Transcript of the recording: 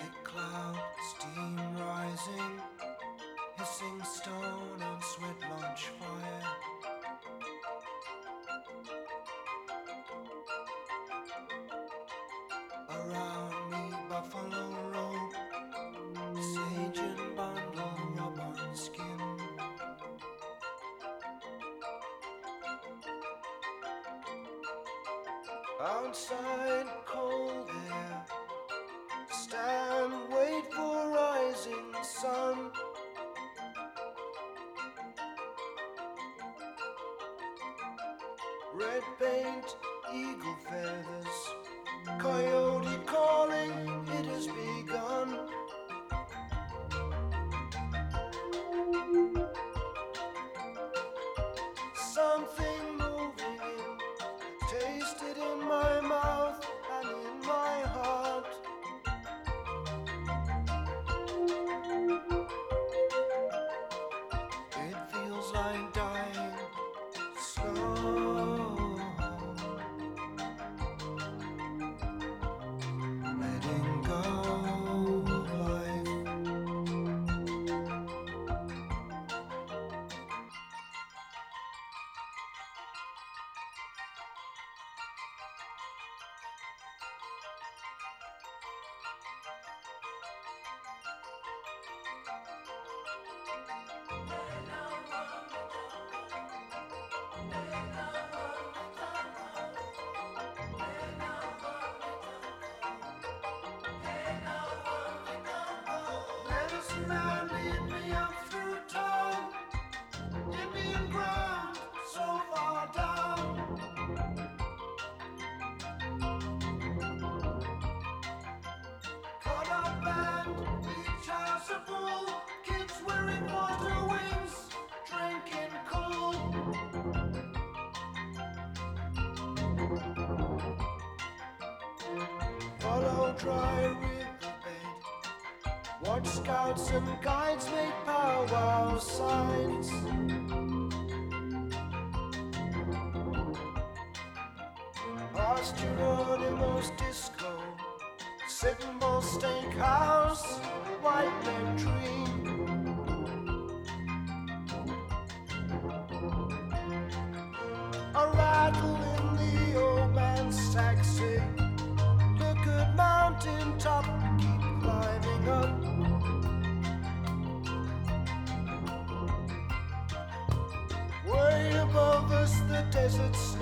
Thick cloud, steam rising, hissing stone on sweat lodge fire. Around me, buffalo robe, sage and bundle, on skin. Outside, cold air. Red paint, eagle feathers, coyote calling, it has begun. Something moving in, taste it in my mouth Dry riverbed. Watch scouts and guides make powwow signs. Past Geronimo's disco, sitting bull steakhouse, white men dream. Desert